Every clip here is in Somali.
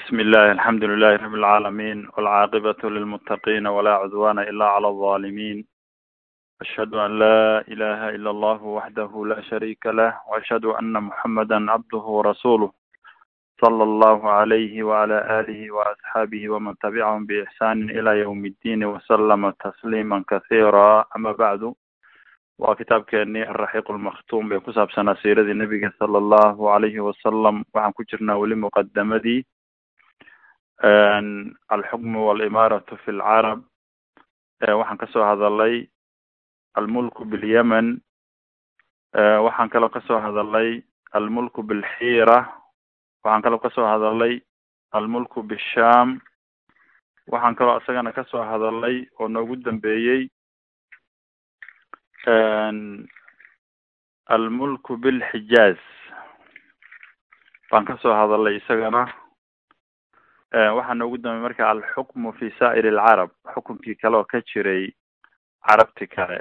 بسم الله الحمد لله رب العالمين والعاقبة للمتقين ولا عدوان إلا على الظالمين أشهد أن لا إله إلا الله وحده لا شريك له وأشهد أن محمدا عبده ورسوله صلى الله عليه وعلى آله وأصحابه ومن تبعهم بإحسان إلى يوم الدين وسلم تسليما كثيرا أما بعد waa kitaabkeenii alraxiiq almakhtuum ee ku saabsanaa siiradii nebiga sala allahu alayhi wasalam waxaan ku jirnaa weli muqadamadii alxukmu walimaaratu fi lcarab waxaan ka soo hadalay almulku bilyemen. Waxaan kaloo ka soo hadalay almulku bilxiira. Waxaan kaloo ka soo hadalay almulku bisham waxaan kaloo isagana ka soo hadalay oo noogu dambeeyey almulku bilxijaaz baan ka soo hadalay isagana waxaa noogu dambeey marka alxukmu fi saa'ir alcarab xukunkii kale oo ka jiray carabti kale.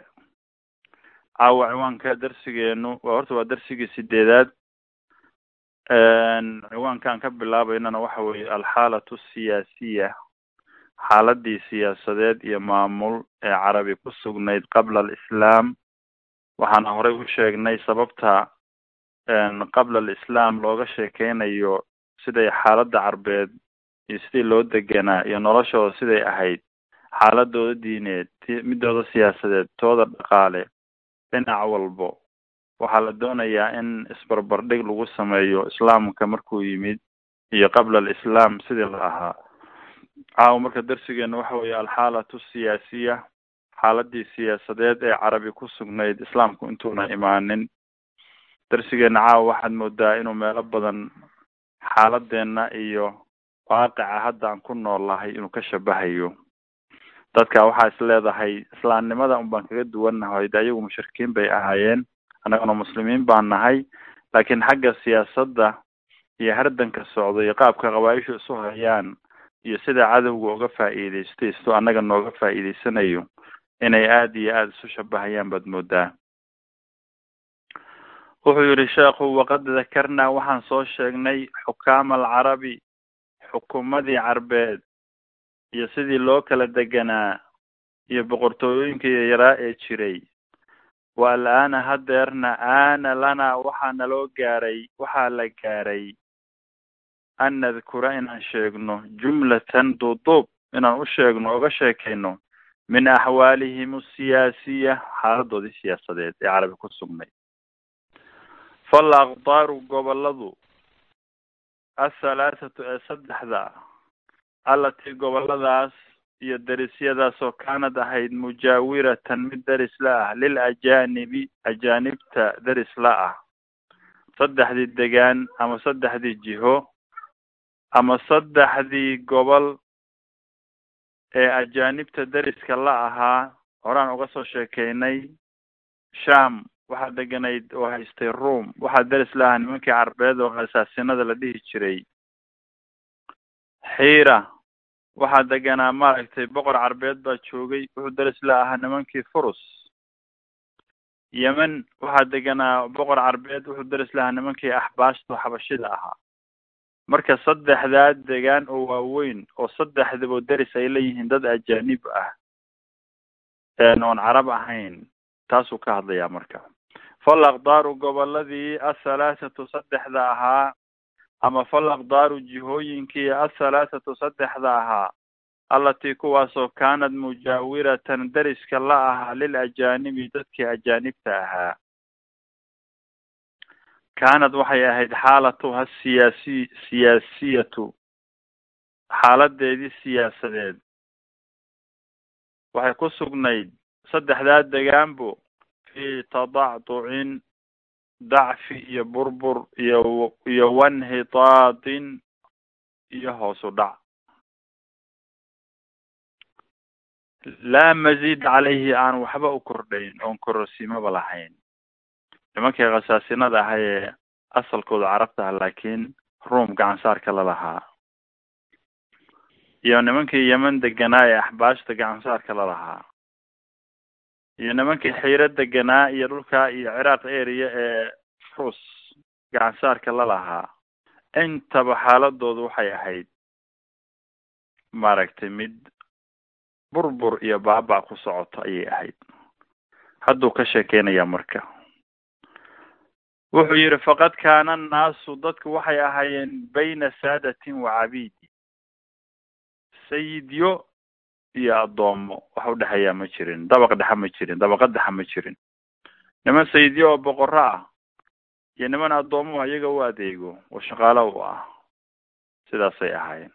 Caawa ciwaanka darsigeenu horta waa darsigii sideedaad. Ciwaankaan ka bilaabeynana waxa weeye alxaalatu siyaasiya xaaladii siyaasadeed iyo maamul ee carabi ku sugnayd qabla alislaam. Waxaana horey u sheegnay sababta qabla alislaam looga sheekeynayo siday xaaladda carbeed iyo sidii loo deganaa iyo noloshooda siday ahayd xaaladooda diineed midooda siyaasadeed tooda dhaqaale dhinac walbo waxaa la doonayaa in isbarbardhig lagu sameeyo islaamka markuu yimid iyo qabla alislaam sidii la ahaa. Caawa marka darsigeena waxa weeye alxaalatu siyaasiya xaaladii siyaasadeed ee carabi ku sugnayd islaamku intuuna imaanin. Darsigeena caawa waxaad moodaa inuu meelo badan xaaladeena iyo waaqica hadda aan ku noolahay inuu ka shabahayo. Dadka waxaa is leedahay islaamnimada un baan kaga duwannahay de ayagu mushrikiin bay ahaayeen annaguna muslimiin baan nahay laakiin xagga siyaasadda iyo hardanka socda iyo qaabka qabaaishu isu hayaan iyo sida cadowga uga faa'iidaystay sidoo annaga nooga faa'iidaysanayo inay aada iyo aada isu shabahayaan baad moodaa. Wuxuu yihi sheekhu waqad dakarnaa waxaan soo sheegnay xukaama alcarabi xukuumadii carbeed iyo sidii loo kala deganaa iyo boqortooyinkii yaraa ee jiray. Wa al-aana hadeerna aana lana waxaa naloo gaaray waxaa la gaaray an nadkura inaan sheegno jumlatan duuduub inaan u sheegno oga sheekayno min axwaalihim asiyaasiya xaaladoodii siyaasadeed ee carabi ku sugnay. Fal aqdaaru goboladu athalathatu ee saddexda allatii goboladaas iyo derisyadaasoo kaanad ahayd mujaawiratan mid deris la ah lil ajaanibi ajaanibta deris la ah. Saddexdii degaan ama saddexdii jiho ama saddexdii gobol ee ajaanibta deriska la ahaa horaan uga soo sheekeynay sham waxaa deganayd oo haystay room waxaa deris la ahaa nimankii carbeed oo asaasinada la dhihi jiray. Xiira. Waxaa deganaa maaragtay boqor carbeed baa joogay. Wuxuu deris la ahaa nimankii furus. Yemen. Waxaa deganaa boqor carbeed wuxuu deris la nimankii axbaashta oo xabashida ahaa. Marka saddexdaa degaan oo waaweyn oo saddexdaba deris ay leeyihiin dad ajaanib ah oon carab ahayn taasuu ka hadlayaa marka fal aqdaaru goboladii athalathatu saddexda ahaa ama fal aqdaaru jihooyinkii athalathatu saddexda ahaa allatii kuwaasoo kaanad mujaawiratan deriska la ahaa lil ajaanibi dadkii ajaanibta ahaa kaanad waxay ahayd xaalatuha siyaasi siyaasiyatu xaaladeedii siyaasadeed waxay ku sugnayd saddexdaa degaanbo fi tadacducin dacfi iyo burbur iyo iyo wanhitaadin iyo hoosu dhac. Laa maziid calayhi aan waxba u kordhayn oon kororsiimaba lahayn. Nimankii khasaasinada ahay ee asalkooda carabta ah laakiin room gacansaarka la lahaa. Iyo nimankii yemen deganaa ee axbaashta gacansaarka la lahaa iyo nimankii xiiro deganaa iyo dhulkaa iyo ciraaq area ee furus gacansaarka la lahaa intaba xaaladoodu waxay ahayd maaragtay mid burbur iyo baaba ku socoto ayay ahayd. Hadduu ka sheekeynaya marka. Wuxuu yidhi faqad kaana annaasu dadku waxay ahaayeen bayna saadatin wa cabiidi. Sayidyo iyo addoomo wax udhexeeyaa ma jirin dabaq dhexa ma jirin dabaqad dhexa ma jirin. Niman sayidyo oo boqorro ah iyo niman addoomuhu iyaga u adeego oo shaqaalo u ah. Sidaasay ahaayeen.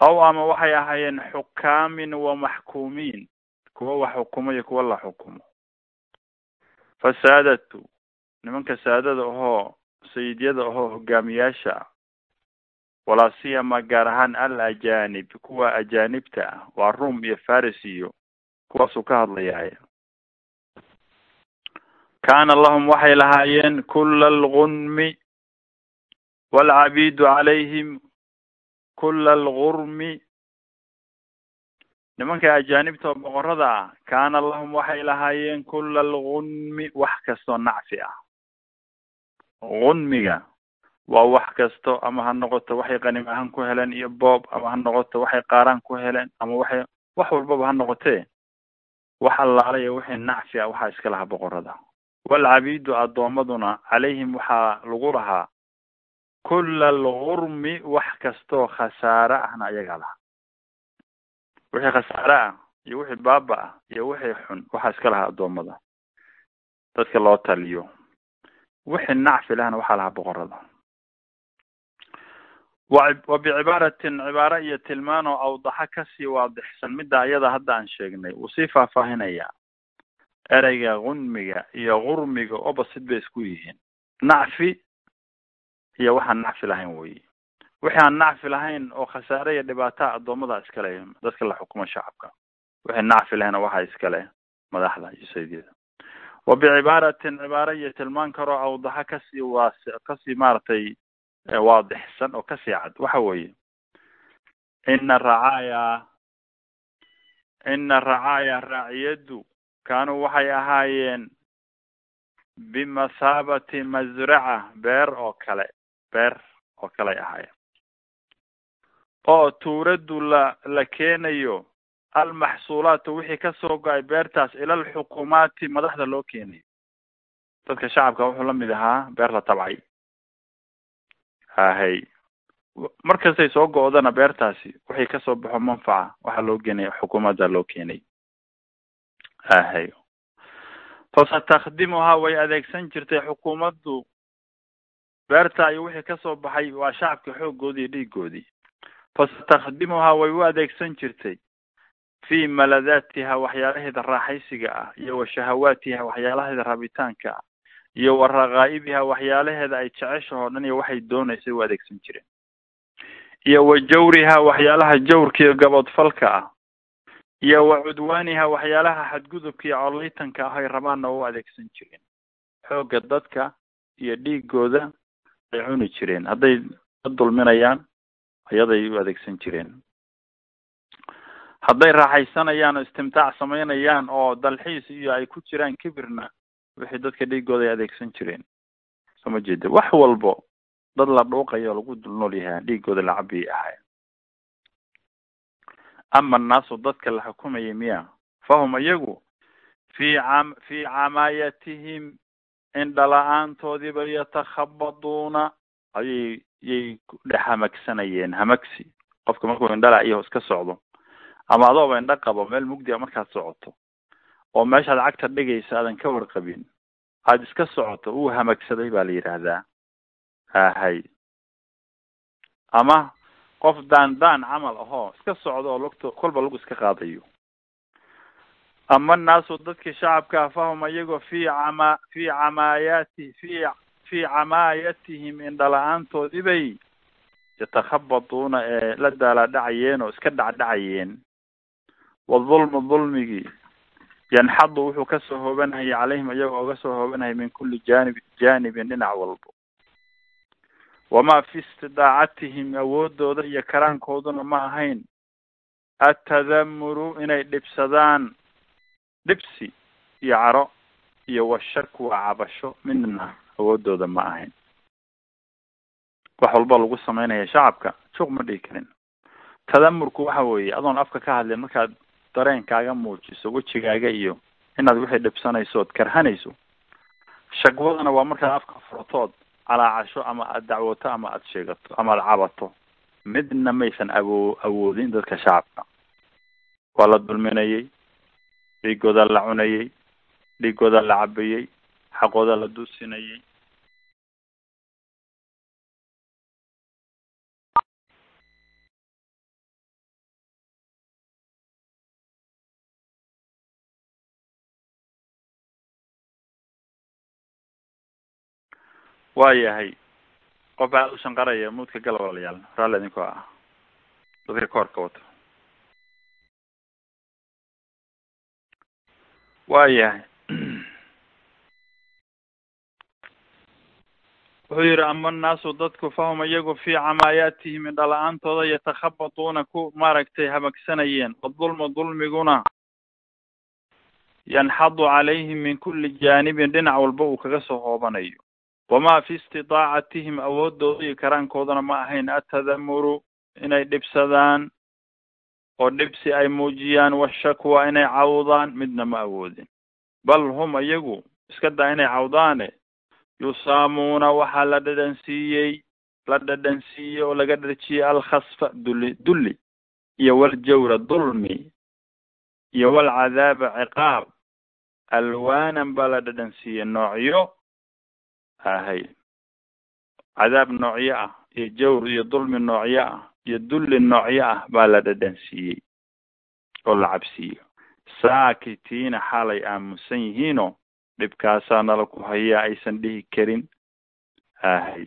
Ow ama waxay ahaayeen xukaamin wa maxkuumiin kuwa wax xukumo iyo kuwa la xukumo. Fasaadatu nimanka saadada ahoo sayidyada ahoo hogaamiyaasha walaa siyama gaar ahaan al ajanib kuwa ajaanibta ah waa rum iyo faris iyo kuwaasuu ka hadlayahay kaana lahum waxay lahaayeen kula algunmi waalcabiidu calayhim kula algurmi nimanka ajaanibta oo boqorada ah kaana lahum waxay lahaayeen kula algunmi wax kastoo nacfi ah. Gunmiga waa wax kasto ama ha noqoto waxay qanim ahaan ku heleen iyo boob ama ha noqoto waxay qaaraan ku heleen ama waxay wax walbaba ha noqotee. Wax allaalaya wixii nacfi ah waxaa iska lahaa boqorada walcabiidu addoomaduna calayhim waxaa lagu lahaa kula algurmi wax kastoo khasaare ahna ayagaa lahaa. Wixii khasaare ah iyo wixii baaba ah iyo wixii xun waxaa iska lahaa addoommada. Dadka loo taliyo. Wixii nacfi lahna waxaa lahaa boqorada wa bicibaaratin cibaaro iyo tilmaan oo awdaxa ka sii waadixsan. Midda iyada hadda aan sheegnay wuu sii faahfaahinayaa ereyga gunmiga iyo gurmiga opposite bay isku yihiin. Nacfi iyo waxaan nacfi lahayn weyi wixii aan nacfi lahayn oo khasaare iyo dhibaata addoommada iskale dadka la xukumo shacabka. Wixii nacfi lahayna waxaa iskale madaxda iyo saydyada. Wa bicibaaratin cibaaro iyo tilmaan karoo awdaxa ka sii waas ka sii maaragtay waadixsan oo ka sii cad. Waxa weeye ina racaaya ina racaaya raaciyadu kaanuu waxay ahaayeen bimathaabati masraca beer oo kale beer oo kaley ahaayeen. Oo tuuradu la la keenayo almaxsuulaatu wixii ka soo go'ay beertaas ila alxukuumaati madaxda loo keenayo dadka shacabka wuxuu la mid ahaa beer la tabcay hahay. Markastay soo go-dana beertaasi wixii ka soo baxo manfaca. Waxaa loo keenaya xukuumadda loo keenay. Hahay. Fasatakdimuhaa way adeegsan jirtay xukuumaddu. Beerta iyo wixii ka soo baxay waa shacabka xooggoodii dhiigoodii fasatakdimuhaa way u adeegsan jirtay. Fi maladaatiha waxyaalaheeda raaxaysiga ah iyo wa shahawaatiha waxyaalaheeda rabitaanka ah iyo wa raqaa'ibiha waxyaalaheeda ay jeceshahoo dhan iyo waxay doonaysay u adeegsan jireen. Iyo wa jawriha waxyaalaha jawrka iyo gabodfalka ah. Iyo wa cudwaaniha waxyaalaha xadgudubka iyo coleytanka ah ay rabaanna u adeegsan jireen. Xoogga dadka iyo dhiigooda ay cuni jireen. Hadday dad dulminayaan ayaday u adeegsan jireen. Hadday raaxaysanayaan oo istimtaac samaynayaan oo dalxiis iyo ay ku jiraan kibirna wixii dadka dhiigooda ay adeegsan jireen. Soo ma jeeda wax walbo dad la dhuuqayo lagu dul nool yahay dhiigooda la cabiyay ahay ama annaasu dadka la xukumayay miya fahum iyagu fi cam fi camaayatihim indhala-aantoodiiba yatakhabaduuna ayay yay dhex hamagsanayeen hamagsi qofka markuu indhala iyo iska socdo ama adooba indha qabo meel mugdi a markaad socoto oo meeshaad cagta dhigaysa aadan ka warqabin. Aada iska socoto uu hamagsaday baa la yidhaahdaa hahay ama qof daan daan camal ahoo iska socdo oo lugto kolba lug iska qaadayo. Ama naasu dadkii shacabka fahum iyagoo fi cama fi camaayaati fi fi camaayatihim indhala-aantoodii bay yatakhabaduuna ee la daalaadhacayeen oo iska dhacdhacayeen. Wadulmu dulmigii yanxadu wuxuu ka soo hoobanayay calayhim iyagoo oga soo hoobanayay min kulli janib janibin dhinac walbo wamaa fi istidaacatihim awoodooda iyo karaankooduna ma ahayn atadamuru inay dhibsadaan dhibsi iyo caro iyo washaku waa cabasho midna awoodooda ma ahayn wax walba lagu sameynaya shacabka juuq ma dhihi karin tadamurku waxa weeye adoon afka ka hadlin markaad dareenkaaga muujiso wejigaaga iyo inaad wixii dhibsanayso ood karhanayso. Shagwadana waa markaad afka furatood calaacasho ama aad dacwoto ama aad sheegato ama aad cabato. Midna maysan awo awoodin dadka shacabka. Waa la dulminayay dhiigooda la cunayay dhiigooda la cabayay xaqooda la duusinayay waa yahay qof aada u shanqaraya muudka gala walayaal raalli idinkoo ah. Dadka koorka wato waa yahay wuxuu yihi ama annaasu dadku fahum iyagu fii camaayaatihim indhala-aantooda yatakhabatuuna ku maaragtay habagsanayeen. Wadulmu dulmiguna yanxadu calayhim min kuli jaanibin dhinac walba uu kaga soo hoobanayo wamaa fi istidaacatihim awoodooda iyo karaankoodana ma ahayn atadamuru inay dhibsadaan oo dhibsi ay muujiyaan washakwa inay cawdaan midna ma awoodin bal hum iyagu iska daa inay cawdaane yusaamuuna waxaa la dhadhansiiyey la dhadhansiiyey oo laga dharjiyey alkhasfa dulli dulli iyo waljawra dulmi iyo walcadaaba ciqaab alwaanan baa la dhadhansiiyey noocyo ahay cadaab noocyo ah iyo jawr iyo dulmi noocyo ah iyo dulli noocyo ah baa la dhadhansiiyey oo la cabsiiyo. Saakitiina xaalay aamusan yihiinoo dhibkaasaa nala ku hayaa aysan dhihi karin. Ahay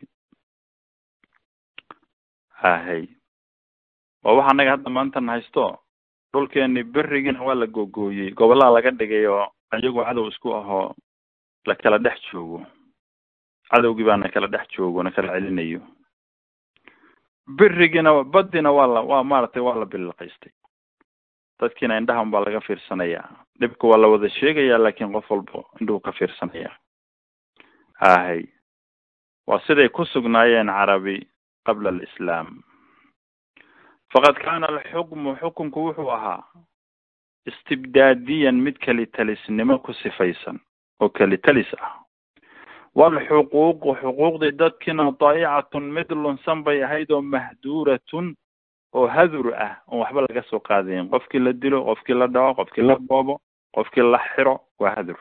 ahay waa waxa anaga hadda maantan haysto? Dhulkeeni berigina waa la googooyey. Gobollaa laga dhigay oo iyagoo cadow isku ahoo la kala dhex joogo cadowgii baana kala dhex joogo na kala celinayo. Berigina badina waa la waa maaragtay waa la bilaqaystay dadkiina indhahan baa laga fiirsanayaa. Dhibka waa la wada sheegayaa laakiin qof walba indhuhu ka fiirsanaya ahay waa siday ku sugnaayeen carabi qabla alislaam. Faqad kaana alxukmu xukunku wuxuu ahaa istibdaadiyan mid kelitalisnimo ku sifaysan oo kelitalis ah walxuquuqu xuquuqdii dadkiina daa'icatun mid lunsan bay ahayd oo mahduuratun oo hadur ah oon waxba laga soo qaadayn qofkii la dilo qofkii la dhaco qofkii la boobo qofkii la xiro waa hadur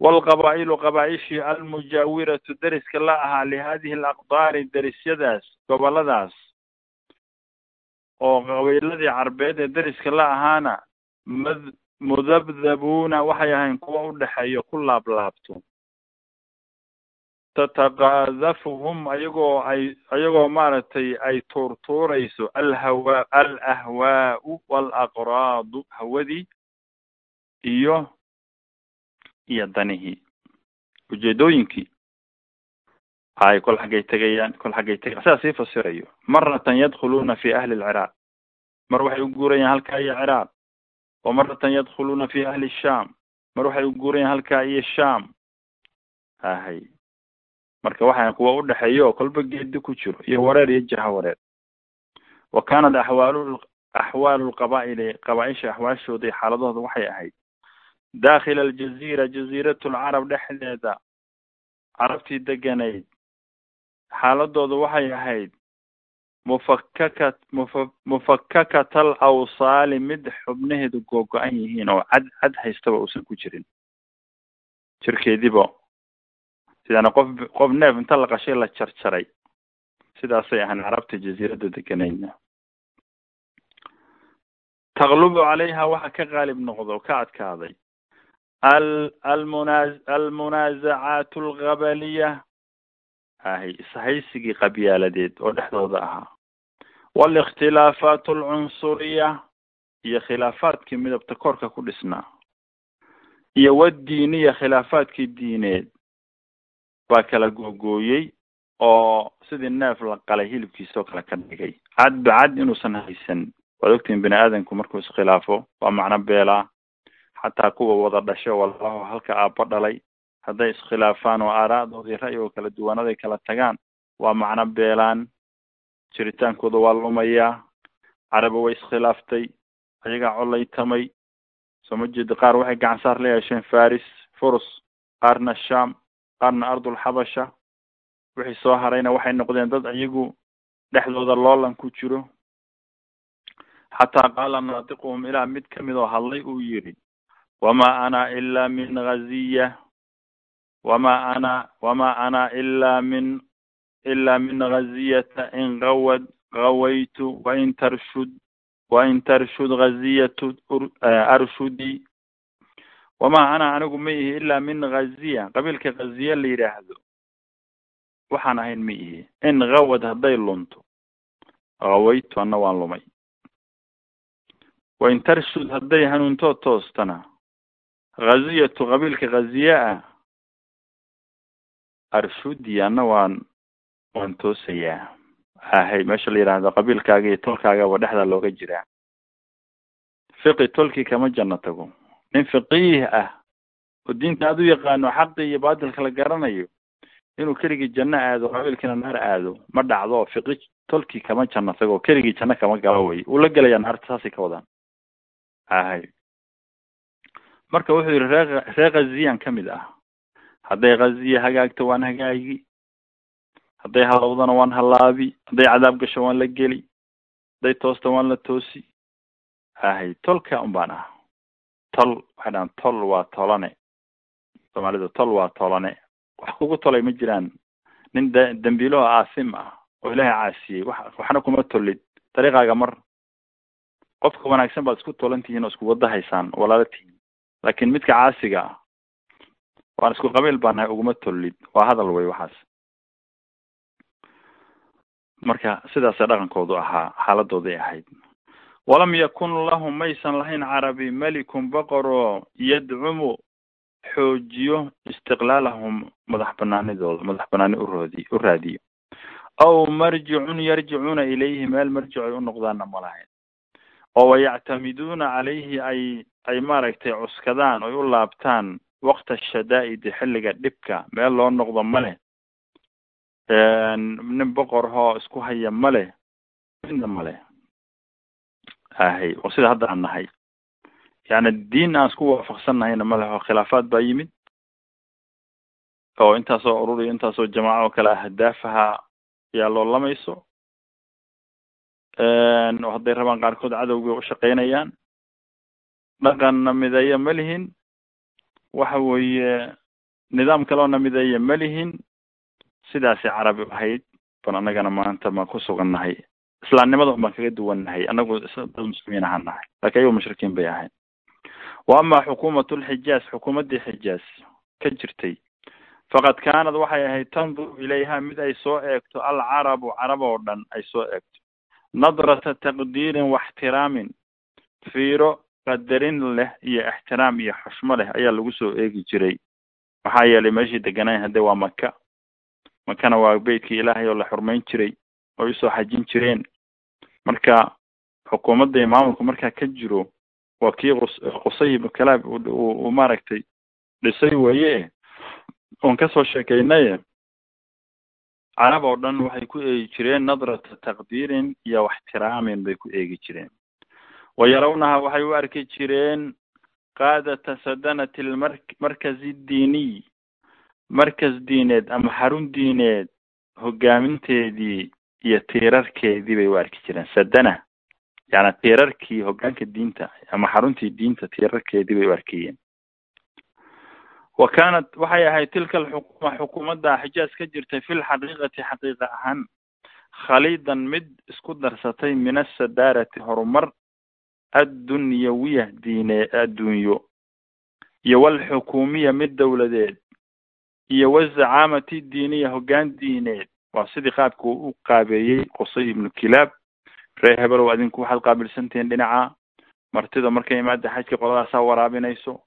walqabaa'ilu qabaa-ishii almujaawiratu deriska la ahaa lihadihi alaqdaari derisyadaas goboladaas oo qabiiladii carbeed ee deriska la ahaana mudabdabuuna waxay ahayn kuwa udhexeeyo ku laablaabto tataqaadafuhum ayagoo ay ayagoo maaragtay ay tuurtuurayso alhawa alahwaau walaqraadu hawadii iyo iyo danihii ujeedooyinkii. Ay kol xaggay tegayaan kol xaggay tegayaan. Sidaa sii fasirayo. Maratan yadkhuluuna fi ahli lciraaq mar waxay u guurayaan halkaa iyo ciraaq wa maratan yadkhuluuna fi ahli sham mar waxay u guurayaan halkaa iyo sham ahay marka waxaa kuwa udhexeeya oo kolba geedi ku jiro iyo wareer iyo jaha wareer. Wa kaanat axwaalu axwaalu lqabaa'ili qabaa-isha axwaashooda iyo xaaladooda waxay ahayd. Dakhila aljaziira jaziiratu lcarab dhexdeeda carabtii deganayd. Xaaladooda waxay ahayd mufakaka mufa mufakakata al awsaali mid xubnaheedu googo-an yihiin oo cad cad haystaba uusan ku jirin. Jirkeediba sidana qof qof neef inta la qashay la jarjaray. Sidaasay ahaan carabta jaziiradda deganayna. Taqlubu calayha waxa ka qaalib noqda oo ka adkaaday. Al almuna almunaazacaat alqabaliya ahay ishaysigii qabyaaladeed oo dhexdooda ahaa. Walikhtilaafaat alcunsuriya iyo khilaafaadkii midabta korka ku dhisnaa. Iyo wadiiniya khilaafaadkii diineed baa kala googooyey oo sidii neef la qalay hilibkiisoo kale ka dhigay. Cadba cad inuusan haysan. Waad ogtihin bini aadamku markuu iskhilaafo waa macno beelaa xataa kuwa wada dhasho walaho halka aabbo dhalay hadday iskhilaafaan oo aaraa'doodii ra'yigoo kala duwanaday kala tagaan waa macno beelaan. Jiritaankooda waa lumayaa carabi way iskhilaaftay ayagaa collaytamay soo ma jeeda qaar waxay gacan saar la yeesheen faris furus qaarna sham qaarna ardulxabasha wixii soo harayna waxay noqdeen dad iyagu dhexdooda loolan ku jiro. Xataa qaala naatiquhum ilaa mid ka mid oo hadlay uu yidhi wama ana ila min ghaziya. Wama ana wama ana ila min ila min ghaziyata in gawad gawaytu wain tarshud wain tarshud ghaziyatu arshudi wamaa ana anigu ma ihi ilaa min ghaziya qabiilka ghaziya la yidhaahdo waxaan ahayn ma ihi in gawad hadday lunto gawaytu anna waan lumay wain tarshud hadday hanuuntoo toostana ghaziyatu qabiilka ghaziya ah arshudi anna waan waan toosayaa ahay meesha la yidhaahdo qabiilkaaga iyo tolkaagaba dhexdaa looga jiraa fiqi tolkii kama janno tago nin faqiih ah oo diinta aad u yaqaano xaqi iyo baatilka la garanayo inuu keligii janno aado qabiilkiina naar aado ma dhacdo oo fiqi tolkii kama janno tago keligii janno kama galo wey uu la gelayaa naarta saasay ka wadaan. Ahay. Marka wuxuu yidhi ree ree khaziyan ka mid ah. Hadday khaziya hagaagto waan hagaagi. Hadday halowdana waan halaabi. Hadday cadaab gasho waan la geli. Hadday toosta waan la toosi. Ahay. Tolka un baan ah tol waxay dhahaan tol waa tolane soomaalida tol waa tolane wax kugu tolay ma jiraan. Nin d dambiilo aasim ah oo ilaahay caasiyey wax waxna kuma tolid. Dariiqaaga mar qofka wanaagsan baad isku tolan tihiin oo isku wada haysaan walaala tihiin. Laakin midka caasiga ah waan isku qabiil baan nahay uguma tolid. Waa hadal wey waxaas. Marka sidaasay dhaqankoodu ahaa xaaladooday ahayd walam yakun lahum maysan lahayn carabi melikun boqoroo yadcumu xoojiyo istiqlaalahum madax banaanidooda madax banaani uroodi u raadiyo aw marjicun yarjicuuna ilayhi meel marjic ay u noqdaanna ma lahayn oo wayactamiduuna calayhi ay ay maaragtay cuskadaan oy u laabtaan waqta shadaa'idi xilliga dhibka meel loo noqdo ma leh nin boqor hoo isku haya ma leh midna ma leh ahay oo sida hadda aan nahay. Yani diin aan isku waafaqsan nahayna ma leh oo khilaafaad baa yimid. Oo intaasoo ururiyo intaasoo jamaaco oo kale ahadaafaha yaa loolamayso oo hadday rabaan qaarkood cadowga ushaqeynayaan dhaqanna mideeya ma lihin. Waxa weeye nidaam kaleona mideeya ma lihin. Sidaasay carabi ahayd ban annagana maanta ma ku sugan nahay islaamnimada un baan kaga duwan nahay annagu dad muslimiin ahaan nahay laakiin ayago mushrikiin bay ahayd wa ama xukuumat lxijaaz xukuumaddii xijaaz ka jirtay. Faqad kaanad waxay ahayd tandur ilayha mid ay soo eegto alcarabu carab oo dhan ay soo eegto. Nadrata taqdiirin waxtiraamin fiiro qadarin leh iyo ixtiraam iyo xushmo leh ayaa lagu soo eegi jiray. Maxaa yeelay meeshii deganayn haddee waa maka makana waa beytkii ilaahay oo la xurmayn jiray oo u soo xajin jireen. Marka xukuumadda maamulku markaa ka jiro waa kii qus qusay ibnu kalaab uu maaragtay dhisay weeye. Oon ka soo sheekeynaye carab oo dhan waxay ku eegi jireen nadrata taqdiirin iyo waxtiraamin bay ku eegi jireen. Wayarawnaha waxay u arki jireen qaadata sadanati lmar markazi diiniy markas diineed ama xarun diineed hogaaminteedii iyo tiirarkeedii bay u arki jireen sadana yani tiirarkii hogaanka diinta ama xaruntii diinta tiirarkeedii bay u arkayeen wa kaanat waxay ahayd tilka alxukuma xukuumadda xijaaz ka jirtay fi lxaqiiqati xaqiiqa ahaan khaliidan mid isku darsatay min asadaarati horumar addunyawiya diine addunyo iyo walxukuumiya mid dowladeed iyo wazacaamati diiniya hoggaan diineed waa sidii qaabka uu u qaabeeyey qusay ibnu kilaab. Ree hebelow adinku waxaad qaabilsantihiin dhinaca martida markay imaada xajka qoladaasaa waraabinayso.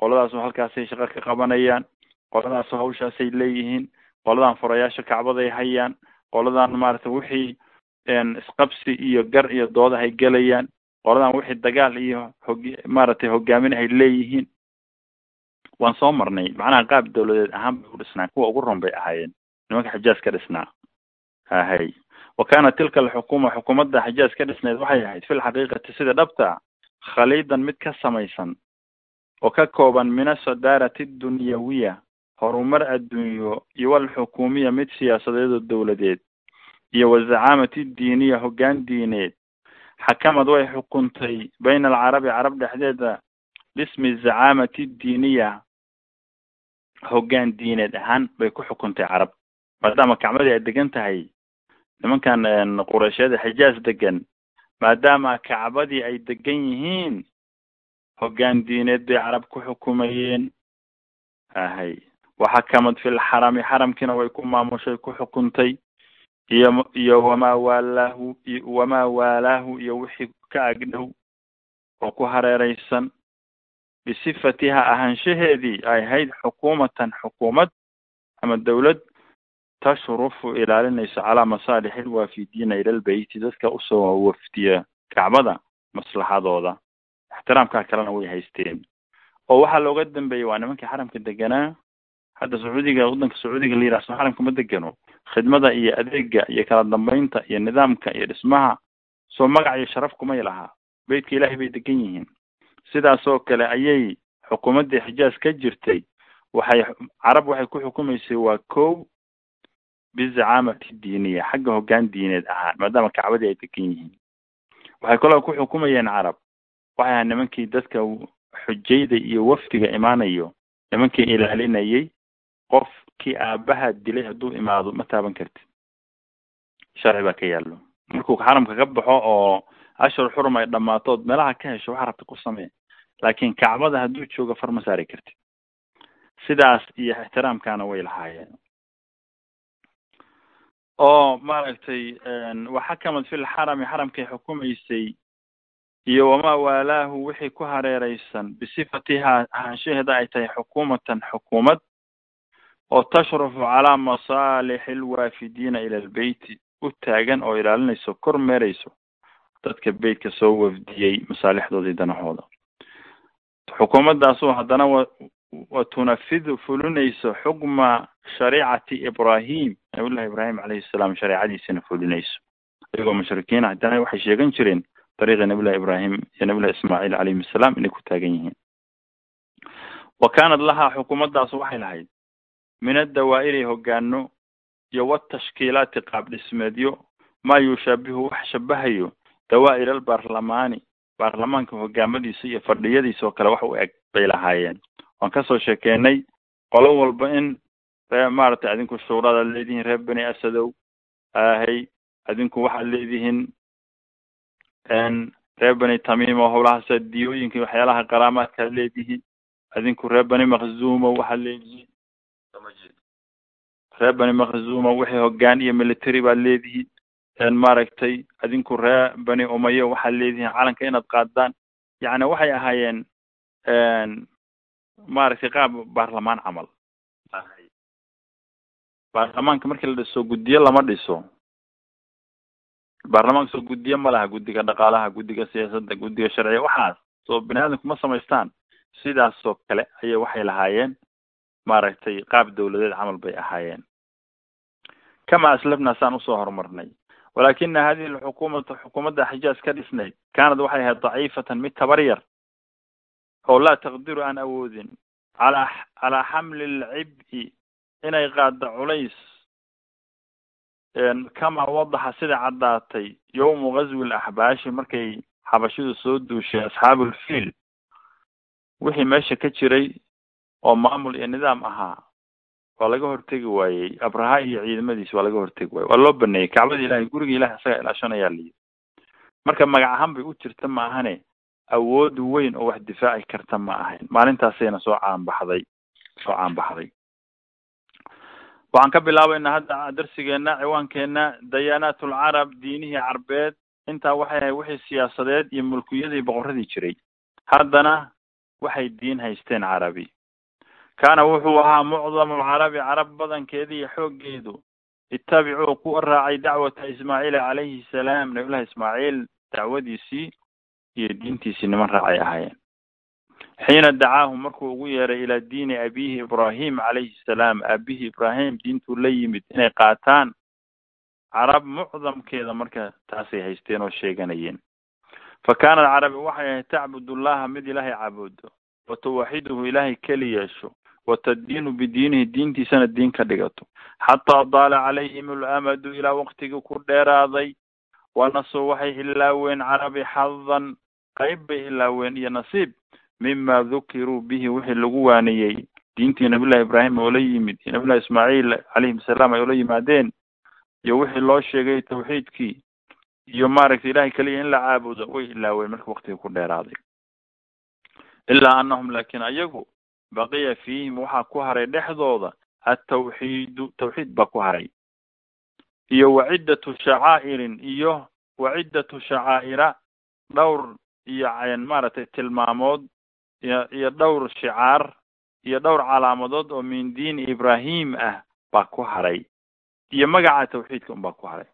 Qoladaasu halkaasay shaqo ka qabanayaan. Qoladaasu hawshaasay leeyihiin. Qoladan furayaasha kacbaday hayaan. Qoladan maaragtay wixii isqabsi iyo gar iyo doodahay gelayaan. Qoladan wixii dagaal iyo hog maaragtay hogaamin ay leeyihiin. Waan soo marnay. Macnaha qaab dawladeed ahaan bay u dhisnaa kuwa ugu ron bay ahaayeen nimanka xijaaz ka dhisnaa. Ahay wa kaanat tilka alxukuma xukuumadda xijaaz ka dhisneyd waxay ahayd fi lxaqiiqati sida dhabta khaliidan mid ka samaysan oo ka kooban min asadaarati dunyawiya horumar adduunyo iyo walxukuumiya mid siyaasadeed oo dowladeed iyo wazacaamati diiniya hoggaan diineed. Xakamad way xukuntay bayna alcarabi carab dhexdeeda bismi zacaamati diiniya hoggaan diineed ahaan bay ku xukuntay carab maadaama kacbadii ay degan tahay. Nimankan qureyshyada xijaaz degan maadaama kacbadii ay degan yihiin hoggaan diineed bay carab ku xukumayeen. Ahay. Waxakamad fi lxarami xaramkiina way ku maamushay ku xukuntay. Iyo iyo wamaa waalaahu wamaa waalaahu iyo wixii ka agdhow oo ku hareereysan bisifatiha ahaanshaheedii ay ahayd xukuumatan xukuumad ama dawlad tashrufu ilaalinayso calaa masaalixi lwaafidiina ila lbeyti dadka u soo wafdiya kacbada maslaxadooda ixtiraamkaa kalena way haysteen oo waxaa looga dambeeyey waa nimankii xaramka deganaa hadda sacuudiga waddanka sacuudiga la yidhaha soo xaramka ma degano khidmada iyo adeega iyo kala dambeynta iyo nidaamka iyo dhismaha soo magac iyo sharaf kumay lahaa beytka ilaahay bay degan yihiin sidaasoo kale ayay xukuumaddii xijaaz ka jirtay waxay carab waxay ku xukumaysay waa kow bizacaamati diiniya xagga hoggaan diineed ahaan maadaama kacbadii ay degan yihiin waxay kaloo ku xukumayeen carab waxay ahaa nimankii dadka xujayda iyo wafdiga imaanayo nimankii ilaalinayay qofkii aabaha dilay hadduu imaado ma taaban kartid sharci baa ka yaallo markuu xaramka ka baxo oo ashhur xurum ay dhammaatood meelaha ka hesho waxa rabta ku samee laakiin kacbada hadduu joogo far ma saari kartid sidaas iyo ixtiraamkaana way lahaayeen oo maaragtay waxakamad fi lxarami xaramkay xukumaysay iyo wamaa waalaahu wixii ku hareereysan bisifatiha ahaanshaheeda ay tahay xukuumatan xukuumad oo tashrufu calaa masaalixi alwaafidiina ila albeyti u taagan oo ilaalinayso kor meerayso dadka beytka soo wafdiyey masaalixdoodii danahooda. Xukuumaddaasoo haddana wa tunafidu fulinayso xukma shariicati ibrahim nabiyullahi ibraahim calayhi salaam shareecadiisina fulinayso iyagoo mushrikiin haddana waxay sheegan jireen dariiqa nabiyullahi ibraahim iyo nabiyullahi ismaaciil calayhim assalaam inay ku taagan yihiin wa kaanad lahaa xukuumaddaas waxay lahayd min addawaa'iri hogaano iyo watashkiilaati qaab dhismeedyo maa yushaabihu wax shabahayo dawaa'ir albaarlamaani baarlamaanka hogaamadiisa iyo fadhiyadiisa oo kale wax u eg bay lahaayeen waan ka soo sheekeynay qolo walba in ree maaragtay adinku shuuradaad leedihiin reer beni asadow ahay adinku waxaad leedihiin reer beni tamiim oo howlahaasa diyooyinka waxyaalaha qaraamaadkaad leedihiin adinku reer beni makzuumo waxaad leedihiin reer beni makzuumo wixii hogaan iyo military baad leedihiin maaragtay adinku reer beni umayo waxaad leedihiin calanka inaad qaadaan. Yacni waxay ahaayeen maaragtay qaab baarlamaan camal. Baarlamaanka markii la dhiso guddiyo lama dhiso. Baarlamaanka soo guddiyo ma laha guddiga dhaqaalaha guddiga siyaasadda guddiga sharciga waxaas. Soo bini aadamku ma samaystaan. Sidaasoo kale ayay waxay lahaayeen maaragtay qaab dawladeed camal bay ahaayeen. Kama aslafna saan u soo horumarnay walakina hadihi alxukuumatu xukuumadda xijaaz ka dhisnayd kaanad waxay ahayd daciifatan mid tabar yar oo laa taqdiru aan awoodin. Calaa calaa xamli alcib'i inay qaadda culays kama wadaxa sida caddaatay yowmu ghazwi laxbaashi markay xabashidu soo duushay asxaabulfiil wixii meesha ka jiray oo maamul iyo nidaam ahaa waa laga hortegi waayey. Abraha iyo ciidamadiis waa laga hortegi waayey. Waa loo baneeyey. Kacbada ilahay guriga ilahay isaga ilaashanayaa layidhi marka magac ahaan bay u jirta ma ahane awood weyn oo wax difaaci karta ma ahayn. Maalintaasayna soo caanbaxday soo caanbaxday. Waxaan ka bilaabaynaa hadda darsigeena ciwaankeena dayaanaat ulcarab diinihii carbeed intaa waxay ahay wixii siyaasadeed iyo mulkiyadii boqoradii jiray. Haddana waxay diin haysteen carabi. Kaana wuxuu ahaa mucdamu lcarabi carab badankeedii iyo xooggeedu. Itabicuu ku raacay dacwata ismaaciila calayhi salaam nabiyullahi ismaaciil dacwadiisii iyo diintiisii niman raacay ahaayeen. Xiina dacaahu markuu ugu yeeray ilaa diini abihi ibrahim calayhi salaam aabihii ibrahim diintuu la yimid inay qaataan carab mucdamkeeda marka taasay haysteen oo sheeganayeen. Fa kaanat carabi waxay ahayd tacbud ullaha mid ilaahay caabudo. Wa tuwaxiduhu ilaahay keli yeesho. Wa taddiinu bidiinihi diintiisana diin ka dhigato. Xataa daala calayhim alamadu ilaa waqtigii ku dheeraaday. Wanasuu waxay ilaaween carabi xadan qayb bay ilaaween iyo nasiib mima dukiruu bihi wixii lagu waaniyey. Diintii nabiyullahi ibraahim oo la yimid iyo nabiyullahi ismaaciil calayhim asalaam ay ula yimaadeen iyo wixii loo sheegay tawxiidkii iyo maaragtay ilahay keliya in la caabudo way ilaaween marka waktiga ku dheeraaday. Ilaa anahum laakin ayagu baqiya fiihim waxaa ku haray dhexdooda atawxiidu tawxiid baa ku haray. Iyo waciddatu shacaa'irin iyo waciddatu shacaa'ira dhowr iyo maaragtay tilmaamood iyo iyo dhowr shicaar iyo dhowr calaamadood oo min diin ibrahim ah baa ku haray iyo magaca tawxiidka un baa ku haray.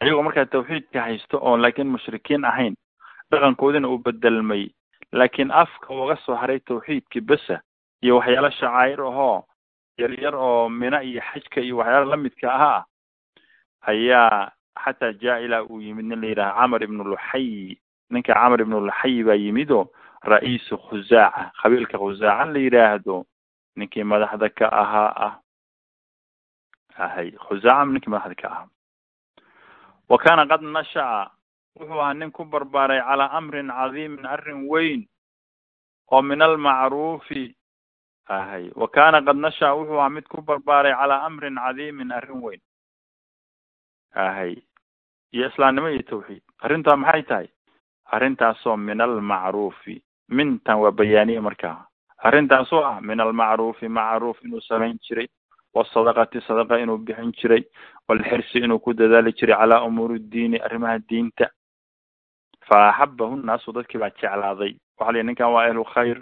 Ayagoo markaa tawxiidka haysto oon laakiin mushrikiin ahayn dhaqankoodina uu bedelmay laakiin afka uga soo haray tawxiidkii besa iyo waxyaalo shacaa'ir ahoo yaryar oo mina iyo xajka iyo waxyaala lamidka aha ah ayaa xataa jaa ilaa uu yimid nin la yidhaha camar ibnu luxay ninka camar ibnu luxay baa yimid oo ra'iisu khusaaca qabiilka khusaaca la yidhaahdo ninkii madaxda ka ahaa ah ahay khusaaca ninkii madaxda ka ahaa. Wa kaana qad nasha'a wuxuu ahaa nin ku barbaaray calaa amrin cadiimin arrin weyn oo min almacruufi ahay. Wa kaana qad nasha'a wuxuu ahaa mid ku barbaaray calaa amrin cadiimin arrin weyn ahay. Iyo islaamnimo iyo tawxiid. Arrintaa maxay tahay arrintaasoo min almacruufi mintan waa bayaaniye markaa arrintaasoo ah min almacruufi macruuf inuu samayn jiray. Wasadaqati sadaqa inuu bixin jiray. Walxirsi inuu ku dadaali jiray calaa umuuri diini arrimaha diinta. Fa axabahu nnaasu dadkii baa jeclaaday. Waxa la ninkan waa ahlu khayr.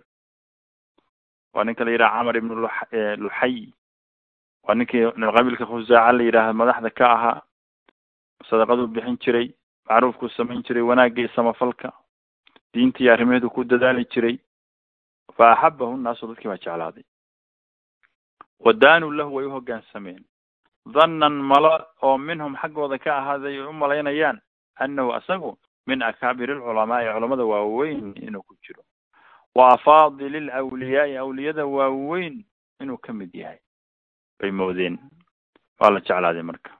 Waa ninka la yidhaha camar ibnu luxay waa ninkii qabiilka khusaaca la yidhaahda madaxda ka ahaa. Sadaqaduu bixin jiray macruufkuu samayn jiray wanaagii samafalka. Diintii arrimaheedu ku dadaali jiray. Fa axabahu nnaasu dadkii baa jeclaaday. Wadaanuu lahu way u hoggaansameen dhannan malo oo minhum xaggooda ka ahaaday ay u malaynayaan annahu asagu min akaabir alculamaai culamada waaweyn inuu ku jiro. Wa afaadili lawliyaai awliyada waaweyn inuu ka mid yahay. Bay moodeen. Waa la jeclaaday marka.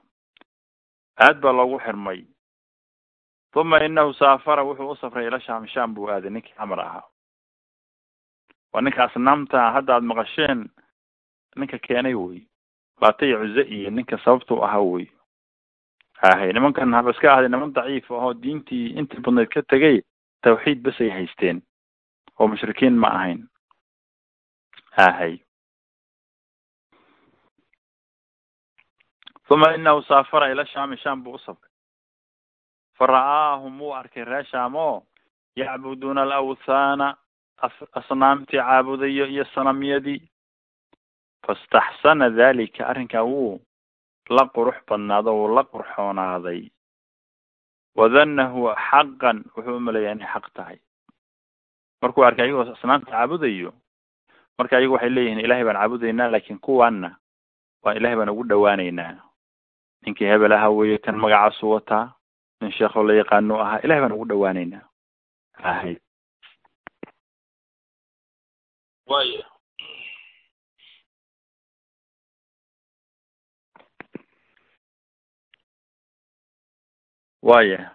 Aad baa loogu xirmay uma inahu saafara wuxuu u safray ila shaam. Shaam buu aaday. Ninkii camar ahaa. Waa ninka asnaamta hadda aad maqasheen ninka keenay wey laata iyo cuze iyo ninka sababtu ahaa wey ahay nimankan haba iska ahday niman daciif ahoo diintii intii badnayd ka tegay tawxiid bas ay haysteen. Oo mushrikiin ma ahayn. Ahay uma inahu saafara ila shaami sham buu u safray fa ra'aahum wuu arkay ree shaam oo yacbuduuna alawthaana asnaamtii caabudayo iyo sanamyadii fastaxsana dalika arrinkaa wuu la qurux badnaado wuu la qurxoonaaday. Wadanahu xaqan wuxuu umaleeyaa inay xaq tahay. Markuu arkay ayagoo asnaamta caabudayo marka ayagu waxay leeyihiin ilahay baan caabudaynaa laakin kuwaana waa ilahay baan ugu dhawaaneynaa ninkii hebel ahaa weeye kan magacaasu wataa nin sheekoo la yaqaano ahaa ilahay baan ugu dhawaaneynaa ahay. Waya waya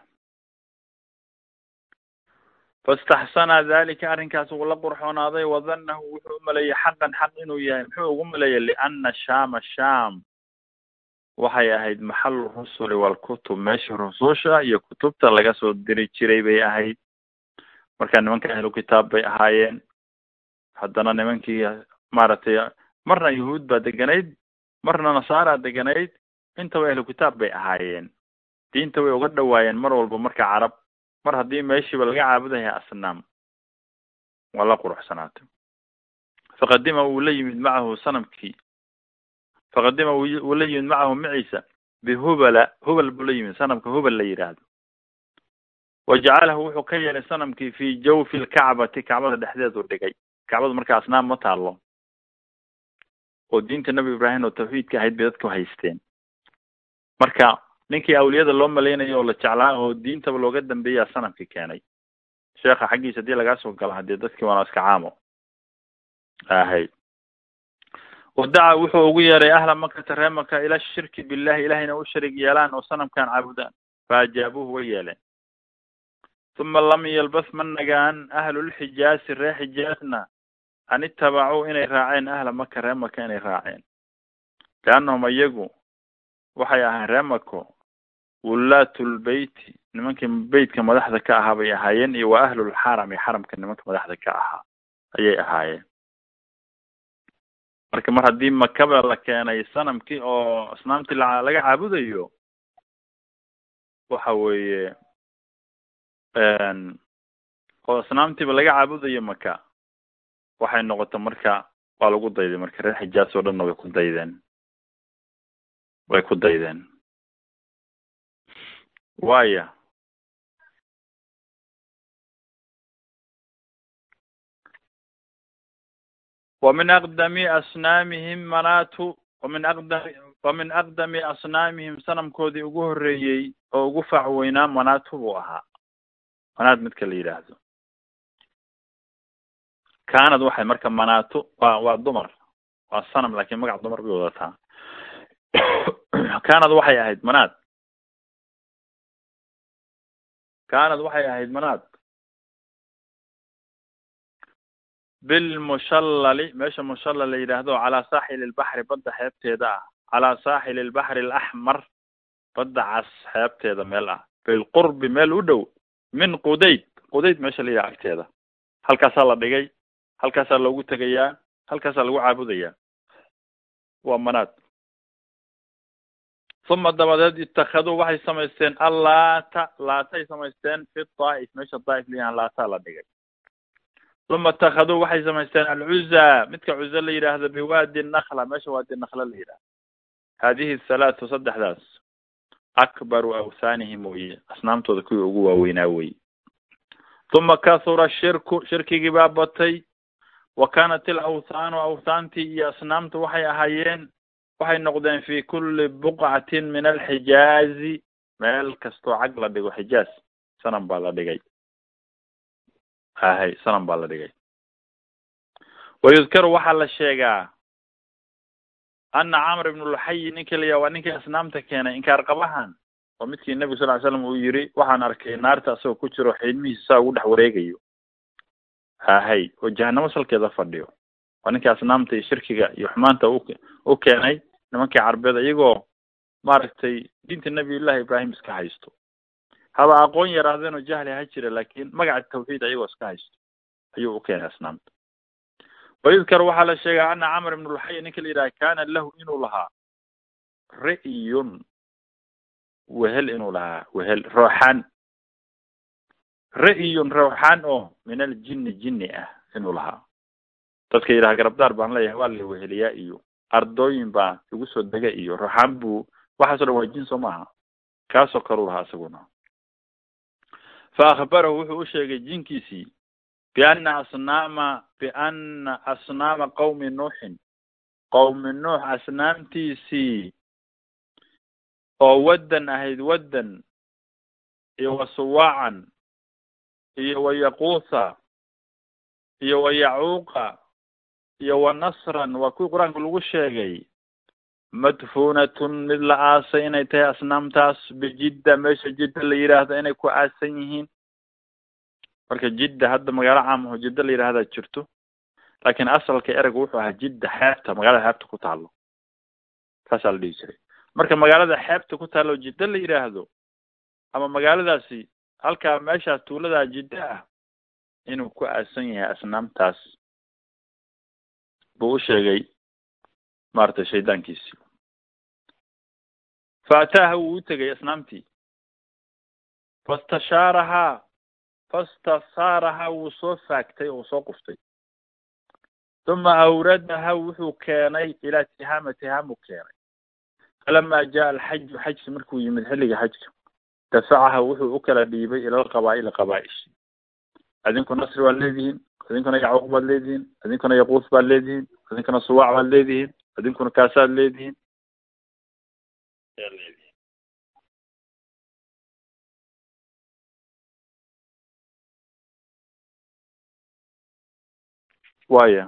faاstaxsana dalika arrinkaas uu la qurxoonaaday wadanahu wuxuu umaleeyay xaqan xaq inuu yahay. Muxuu ugu maleeyay liana shama sham waxay ahayd maxalu rusuli walkutub meesha rususha iyo kutubta laga soo diri jiray bay ahayd. Marka nimanka ahlu kitaab bay ahaayeen. Haddana nimankii maaragtay marna yahuud baa deganayd marna nasaara deganayd intaba ahlu kitaab bay ahaayeen. Diinta way uga dhawaayeen mar walba marka carab. Mar haddii meeshiiba laga caabudaya asnaam. Waa la quruxsanaatay. Faqadima wuu la yimid macahu sanamkii faqadima wuu yimid macahu maciisa bihubala hubal buu la yimid sanamka hubal la yidhaahdo wa jacalahu wuxuu ka yeelay sanamkii fi jawfi lkacbati kacbada dhexdeedu dhigay kacbadu marka asnaam ma taalo oo diinta nebi ibraahim oo tawxiidka ahayd bay dadku haysteen marka ninkii awliyada loo malaynayo oo la jeclaa oo diintaba looga dambeeyaa sanamkii keenay sheekha xaggiisa haddii lagaa soo gala hadee dadkii waana iska caamo ahay wadaca wuxuu ugu yeeray ahla makata ree maka ila shirki billahi ilahayna u sharig yeelaan oo sanamkan caabudaan. Faajaabuuhu way yeeleen. Uma lam yalbas ma nagaan ahlulxijaasi ree xijaasna an itabacuu inay raaceen ahla maka ree maka inay raaceen. Liannahum iyagu waxay ahayn ree mako wulaatulbeyti nimankii beytka madaxda ka ahaa bay ahaayeen iyo wa ahlulxarami xaramka nimanka madaxda ka ahaa ayay ahaayeen marka mar haddii makaba la keenay sanamkii oo asnaamtii la laga caabudayo waxa weeye oo asnaamtiiba laga caabudayo maka waxay noqota marka waa lagu dayday. Marka reer xijaas oo dhanna way ku daydeen. Way ku daydeen. Waya ومن أقدم أصنامهم manaatu وmin aqdam وmin aqdami asnaamihim sanamkoodii ugu horeeyey oo ugu fac weynaa manaatu buu ahaa manaat midka la yidhaahdo kaanad waxay marka manaatu waa waa dumar waa sanam lakin magac dumar bay wadataa kaanad waxay ahayd manaat kaanad waxay ahayd manaat bilmushallali meesha mushallal la yidhaahdo calaa saaxili lbaxri badda xeebteeda ah calaa saaxili lbaxri alaxmar badda cas xeebteeda meel ah bilqurbi meel u dhow min qudayd qudayd meesha la yidhaha agteeda halkaasaa la dhigay halkaasaa loogu tegayaa halkaasaa lagu caabudayaa waa manaad uma dabadeed itakaduu waxay samaysteen allaata laatay samaysteen fi daa'if meesha daa'if layahan laataa la dhigay uma itakaduu waxay samaysteen alcuza midka cuza la yidhaahdo biwaadi nakla meesha waadi nakla la yidhahdo hadihi halaatu saddexdaas. Akbaru awthaanihim weye asnaamtooda kuwii ugu waaweynaa weye uma kahura shirku shirkigii baa batay. Wa kanat ilawthaanu awthaantii iyo asnaamtu waxay ahaayeen. Waxay noqdeen fi kuli buqcatin min alxijaazi. Meel kastoo cag la dhigo xijaaz sanam baa la dhigay ahay sanam baa la dhigay. Wayudkaru waxaa la sheegaa ana camr ibn lxayi ninki la yaha waa ninkii asnaamta keenay inkaar qabahan. Oo midkii nebigu sal ly slam uu yiri waxaan arkay naarta asagoo ku jiro xiidmihiisa saa ugu dhex wareegayo. Hahay oo jahanamo salkeeda fadhiyo. Waa ninkii asnaamta iyo shirkiga iyo xumaanta u keenay nimankii carbeed iyagoo maaragtay diinta nabiyullahi ibrahim iska haysto haba aqoon yaraadeen oo jahli ha jira laakin magaca tawxiid ayagoo iska haysto ayuu u keenay asnaamta wayudkar waxaa la sheegaa ana camr ibn lxay ninka la yidhaha kana lahu inuu lahaa ri'yun wehel inuu lahaa wehel rooxaan ra'yun rooxaan oo min aljinni jinni ah inuu lahaa. Dadka yidhaha garabdaar baan leeyahay waa la weheliyaa iyo ardooyin baa igu soo dega iyo rooxaan buu waxaaso dhan waa jin soo maaha. Kaasoo kaleu lahaa isaguna fa akhbarahu wuxuu u sheegay jinkiisii biana asnaama biana asnaama qawmi nuuxin. Qawmi nuux asnaamtiisii oo waddan ahayd waddan iyo wa suwaacan iyo wa yaquutha iyo wa yacuuqa iyo wa nasran waa kuwii qur'aanka lagu sheegay madfunatun mid la aasay inay tahay asnaamtaas bijidda meesha jidda la yidhaahdo inay ku aasan yihiin marka jidda hadda magaalo caamaho jidda la yidhahdaa jirto laakiin asalka ereyga wuxuu ahaa jidda xeebta magaalada xeebta ku taalo saasaa la dhihi jiray marka magaalada xeebta ku taalo jidda la yidhaahdo ama magaaladaasi halkaa meeshaas tuuladaa jidda ah inuu ku aasan yahay asnaamtaas buu u sheegay maaragtay shaydaankiisii fa ataaha wuu u tegay asnaamtii fastashaarahaa fastasaarahaa wuu soo faagtay oo soo quftay uma awradaha wuxuu keenay ilaa tihaama tihaamuu keenay falama jaa alxaju xajki markuu yimid xilliga xajka dafacaha wuxuu u kala dhiibay ila alqabaa'ili qabaa'ishi idinkuna nasri baad leedihiin idinkuna yacquuq baad leedihiin idinkuna yaquus baad leedihiin idinkuna suwaac baad leedihiin idinkuna kaasaad leedihiin चलेगा waaya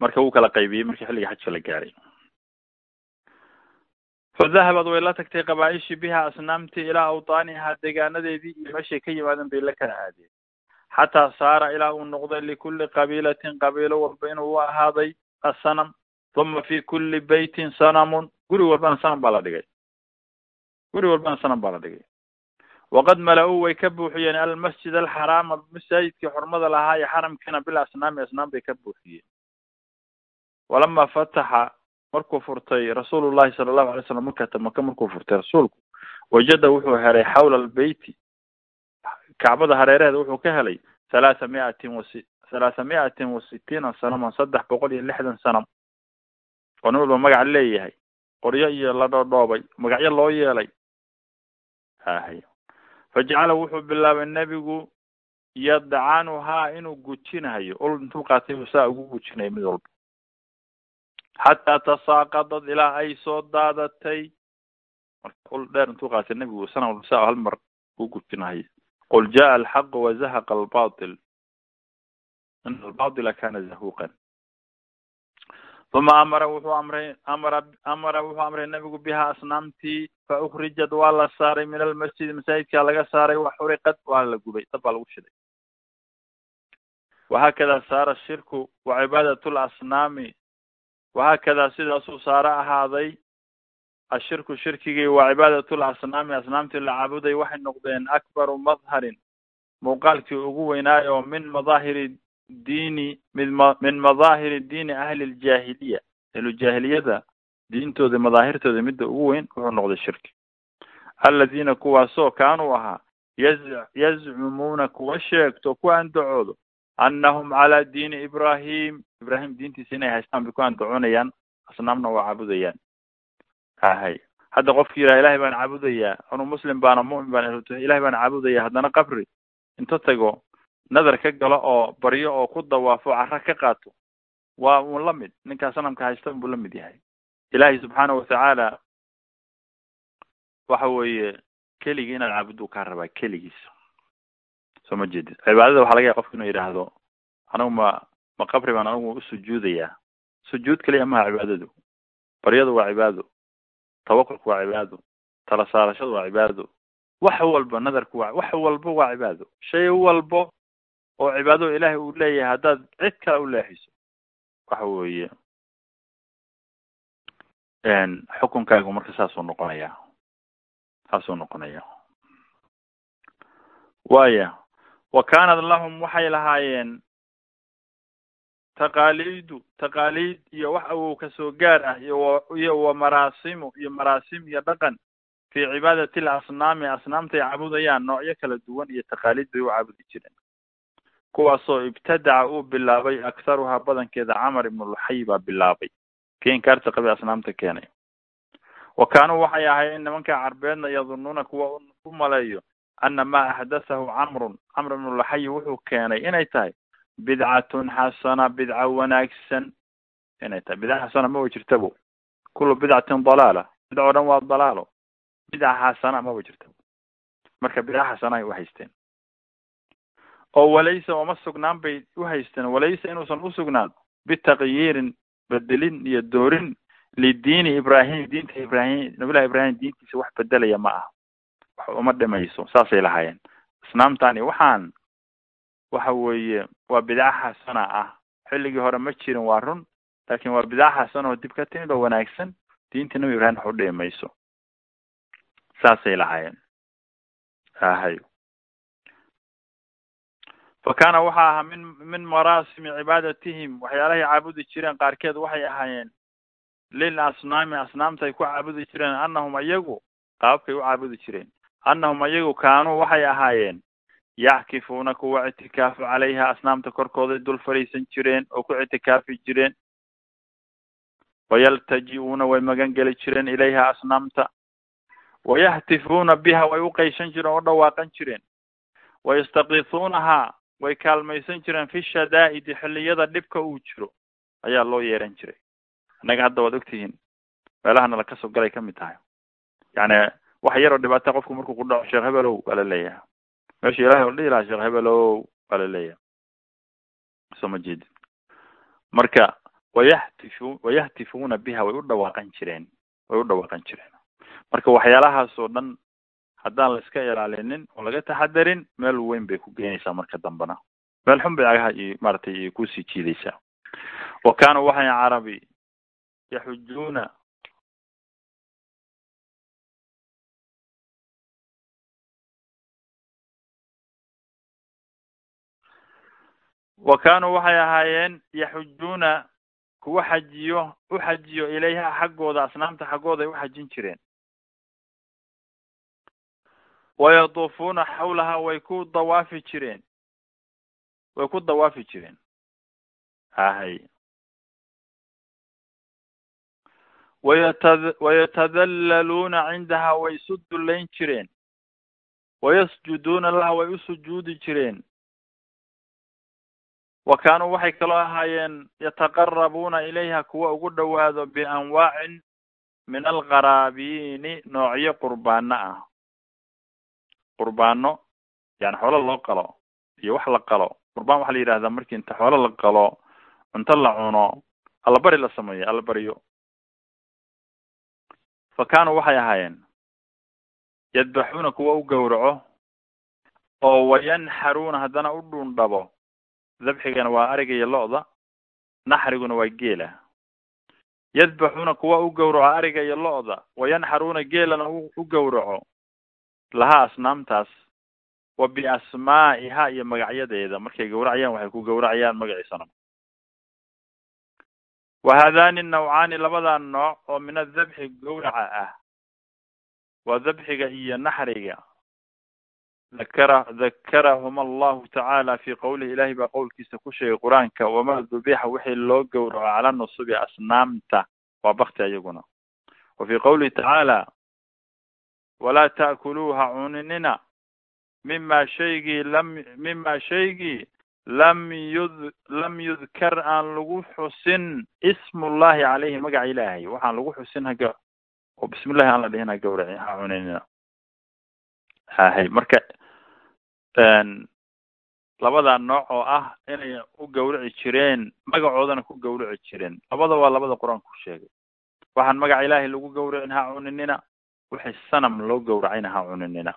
marka wuu kala qaybiyey markii xilliga xajka la gaaray. Fadahabad way la tagtay qabaaishii biha asnaamtii ilaa awtaanihaa degaanadeedii iyo meeshay ka yimaadeen bay la kala aadeen. Xataa saara ilaa uu noqday likulli qabiilatin qabiilo walba inuu u ahaaday asanam uma fi kuli beytin sanamun guri walbana sanam baa la dhigay. guri walbana sanam baa la dhigay. waqad mala-uu way ka buuxiyeen almasjid alxaraama masaajidkii xurmada lahaa iyo xaramkiina bil asnaami asnaam bay ka buuxiyeen. walama fataxa markuu furtay rasuulu llahi sala allahu alay slam makata maka markuu furtay rasuulku wajada wuxuu helay xawla albeyti kacbada hareeraheeda wuxuu ka helay halaatha miatin wasi halaatha miatin wa sitiina sanaman saddex boqol iyo lixdan sanam oo nin walba magac leeyahay. Qoryo iyo la dhoodhoobay. Magacyo loo yeelay. Hahay fajacala wuxuu bilaabay nebigu yadcanuhaa inuu gujinayo. Ul intuu qaatay saa ugu gujinayo mid walba. Xataa tasaaqadad ilaa ay soo daadatay. Marka ul dheer intuu qaatay nebigu sana walba saa hal mar u gujinahay qul jaa alxaqu wazahaqa albatil in albatila kana zahuqan uma amara wuxuu amray amara amara wuxuu amray nebigu biha asnaamtii fa ukrijad waa la saaray min almasjid masaajidkaa laga saaray wa xuriqad waa la gubay dab baa lagu shiday wahakada saara shirku wa cibaadat lasnaami wahakada sidaasuu saare ahaaday ashirku shirkigii wa cibaadat lasnaami asnaamtii la caabuday waxay noqdeen akbaru madharin muuqaalkii ugu weynaayo min madaahiri diini min ma min madaahiri diini ahli ljaahiliya ahlujaahiliyada diintooda madaahirtooda midda ugu weyn wuxuu noqday shirki aladiina kuwaasoo kaanuu ahaa yaz yazcumuuna kuwa sheegto ku andacoodo annahum calaa diini ibrahim ibrahim diintiisa inay haystaan bay ku andacoonayaan asnaamna waa caabudayaan hahay hadda qofki yidhaha ilahay baan caabudayaa anuu muslim baana mu'min baan ilahay baan caabudaya haddana qabri inta tago nadar ka galo oo baryo oo ku dawaafo cara ka qaato. Waa un la mid. Ninkaa sanamka haysta unbuu la mid yahay. Ilaahay subxaana watacaala waxa weeye keligii inaad caabuduu kaa rabaa keligiisa soo ma jeedid cibaadada waxaa laga yahay qofku inuu yidhaahdo anigu ma ma qabri baan anigu usujuudayaa sujuud keliya maha cibaadadu. Baryadu waa cibaado tawakulku waa cibaado tala saarashadu waa cibaado wax walba nadarku waa wax walba waa cibaado shay walbo oo cibaado ilaahay uu leeyahay haddaad cid kale u leexiso waxa weeye xukunkaagu marka saasuu noqonayaa saasuu noqonaya waya wa kaanat lahum waxay lahaayeen taqaaliidu taqaaliid iyo wax awow ka soo gaar ah iyo iyo wa maraasimu iyo maraasim iyo dhaqan fii cibaadati lasnaami asnaamtay caabudayaan noocyo kala duwan iyo taqaaliid bay u caabudi jireen kuwaasoo ibtadaca uu bilaabay aktharuhaa badankeeda camar ibnu luxay baa bilaabay. Kii inkaarta qabay asnaamta keenay. Wa kaanuu waxay ahaayeen nimanka carbeedna yadunuuna kuwa u maleeyo ana maa axdathahu camrun. Camr ibnu luxay wuxuu keenay inay tahay bidcatun xasana bidca wanaagsan. Inay tahay bidca xasana ma wa jirtabo kullu bidcatin dalaala. Bidca o dhan waa dalaalo. Bidca xasana ma wa jirtabo marka bidca xasana ay u haysteen oo walaysa uma sugnaan bay u haysteen. Walaysa inuusan usugnaan bitaqyiirin bedelin iyo doorin lidiini ibrahim diinta ibrahim nabillahi ibrahim diintiisa wax bedelaya ma ah wax uma dhimayso saasay lahaayeen. Asnaamtani waxaan waxa weeye waa bidca xasana ah. Xilligii hore ma jirin waa run laakin waa bidca xasana oo dib ka timid oo wanaagsan diinta nabi ibrahim wax u dhimi mayso. Saasay lahaayeen. Ahay fa kaana waxa ahaa min min maraasimi cibaadatihim waxyaalahay caabudi jireen qaarkeed waxay ahaayeen. Lil asnaami asnaamta ay ku caabudi jireen annahum ayagu qaababkay u caabudi jireen. Annahum ayagu kaanuu waxay ahaayeen. Yaxkifuuna kuwa ictikaafu calayha asnaamta korkooday dul fadhiisan jireen oo ku ictikaafi jireen. Wayaltaji-uuna way magan geli jireen ilayha asnaamta. Wayahtifuuna biha way u qayshan jireen oo dhawaaqan jireen. Wayastakiisuunahaa way kaalmaysan jireen fi shadaa'idi xilliyada dhibka uu jiro ayaa loo yeeran jiray. Innaga hadda waad ogtihiin meelahana la ka soo galay ka mid tahay. Yacni wax yaroo dhibaata qofku markuu ku dhaco sheekh hebelow waa la leeyahay. Meesha ilahay o la dhihi lahaa sheekh hebelow baa la leeyahay soo ma jeedid marka wayahtifu wayahtifuuna biha way u dhawaaqan jireen way u dhawaaqan jireen. Marka waxyaalahaas oo dhan haddaan la iska ilaalinin oo laga taxadarin meel weyn bay ku geynaysaa marka dambena. Meel xun bay agaha iyo maaragtay iyo ku sii jiidaysaa. Wa kaanuu waxay carabi yaxujuuna wa kaanuu waxay ahaayeen yaxujuuna kuwa xajiyo u xajiyo ilayha xaggooda asnaamta xaggooda ay u xajin jireen wayaduufuuna xawlaha way ku dawaafi jireen way ku dawaafi jireen ahay wayata wayatadallaluuna cindaha way isu dullayn jireen wayasjuduuna laha way u sujuudi jireen wa kaanuu waxay kaloo ahaayeen yataqarabuuna ilayha kuwa ugu dhowaado bianwaacin min alqaraabiini noocyo qurbaano ah qurbaano yani xoolo loo qalo iyo wax la qalo. Qurbaan waxaa la yidhahdaa markii inta xoolo la qalo cunto la cuno allabari la sameeyo allabariyo fa kaanuu waxay ahaayeen yadbaxuuna kuwa u gowraco oo wayanxaruuna haddana u dhuundhabo dabxigana waa ariga iyo lo-da naxriguna waa geela. Yadbaxuuna kuwa u gowraco ariga iyo lo-da wayanxaruuna geelana u gowraco lahaa asnaamtaas wa biasmaa'iha iyo magacyadeeda. Markay gowracayaan waxay ku gowracayaan magaciisana. Wa haadani nawcaani labadaa nooc oo min adabxi gowraca ah. Waa dabxiga iyo naxriga dakara dakarahum allahu tacaala fi qowlihi ilahay baa qowlkiisa ku sheegay qur'aanka wamaa dubixa wixii loo gowraco cala nusubi asnaamta. Waa bakti ayaguna. Wa fi qowlihi tacaala walaa ta'kuluuha cuninina mima shaygii lam mima shaygii lam yud lam yudkar aan lagu xusin ismullahi caleyhi magaca ilaahay waxaan lagu xusin haga oo bismillahi aan la dhihin ha gawraci ha cuninina hahay marka labada nooc oo ah inay u gawraci jireen magacoodana ku gawraci jireen labada waa labada qur'aan ku sheegay waxaan magaca ilaahay lagu gawracin ha cuninina wixii sanam loo gawracayna ha cuninina.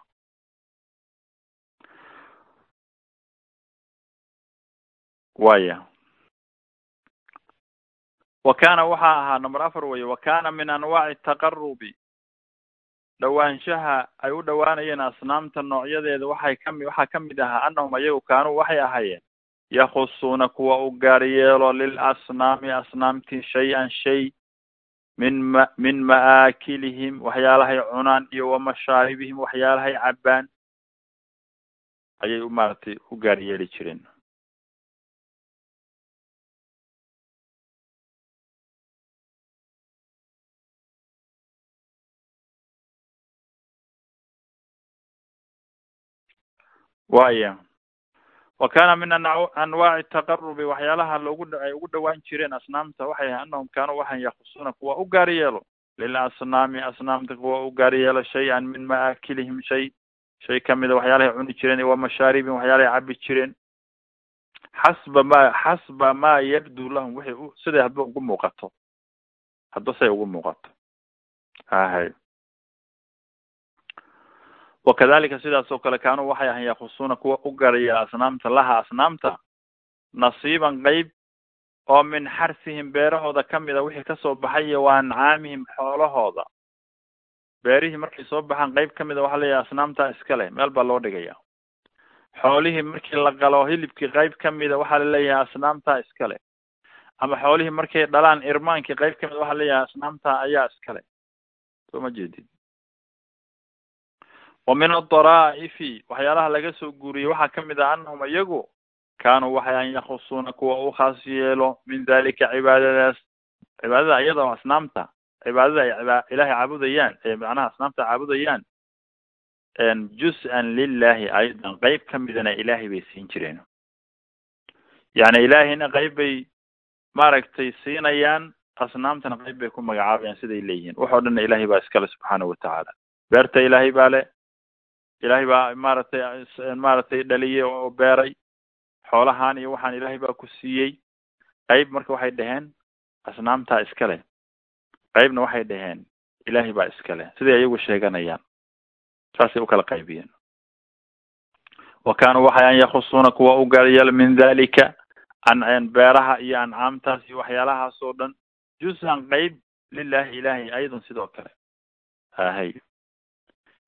Waya wa kana waxaa ahaa number afar weye wa kana min anwaaci taqarubi dhawaanshaha ay u dhawaanayeen asnaamta noocyadeeda waxay kami waxaa ka mid ahaa anahum ayagu kaanuu waxay ahaayeen yakhusuuna kuwa u gaar yeelo lil asnaami asnaamtii shay-an shay min ma min ma'aakilihim waxyaalahay cunaan iyo wa mashaaribihim waxyaalahay cabbaan. Ayay maaragtay u gaar yeeli jireen. Waya wa kana min anwaaci taqarubi waxyaalaha loogu ay ugu dhawaan jireen asnaamta waxay ahay anahum kaanuu waxay yakusuuna kuwa u gaar yeelo lilasnaami asnaamta kuwa u gaar yeelo shay-an min ma'aakilihim shay shay kamida waxyaalahay cuni jireen wa mashaaribihim waxyaalahay cabi jireen xasba ma xasba ma yabdu lahum wixii u siday hadba ugu muuqato hadba say ugu muuqato ahay wakadalika sidaas oo kale kaanuu waxay ahayn yakusuuna kuwa u garaya asnaamta laha asnaamta nasiiban qeyb oo min xarsihim beerahooda ka mid a wixii ka soo baxay iyo wa ancaamihim xoolahooda beerihii markay soo baxaan qeyb ka mid a waxaa leeyahay asnaamta iskale meel baa loo dhigaya xoolihii markii la qalo hilibkii qeyb kamida waxaa la leeyahay asnaamta iskale ama xoolihii markay dhalaan irmaankii qeyb ka mid waxaa leeyahay asnaamta ayaa iskale soo ma jeedid wa min adaraa'ifi waxyaalaha laga soo guuriyey waxaa ka mid ah anahum iyagu kaanuu waxay an yakhusuuna kuwa u khaas yeelo min dalika cibaadadaas cibaadada iyada oo asnaamta cibaadada ay iba ilaahay caabudayaan ee macnaha asnaamta caabudayaan juz-an lilahi aydan qeyb kamidana ilaahay bay siin jireen. Yani ilaahayna qeyb bay maaragtay siinayaan asnaamtana qeyb bay ku magacaabayaan siday leeyihiin. Waxoo dhanna ilaahay baa iskale subxaanahu watacaala beerta ilaahay baa le ilaahay baa maaragtay maaragtay dhaliyay oo beeray xoolahaan iyo waxaan ilaahay baa ku siiyey. Qayb marka waxay dhaheen asnaamtaa iskale qaybna waxay dhaheen ilaahay baa iskale siday ayagu sheeganayaan saasay u kala qaybiyeen. Wa kaanuu waxay an yakusuuna kuwa u gaaryeelo min dalika an beeraha iyo ancaamtaas iyo waxyaalahaas oo dhan. Juz-an qeyb lilahi ilahi aydan sidoo kale. Ahay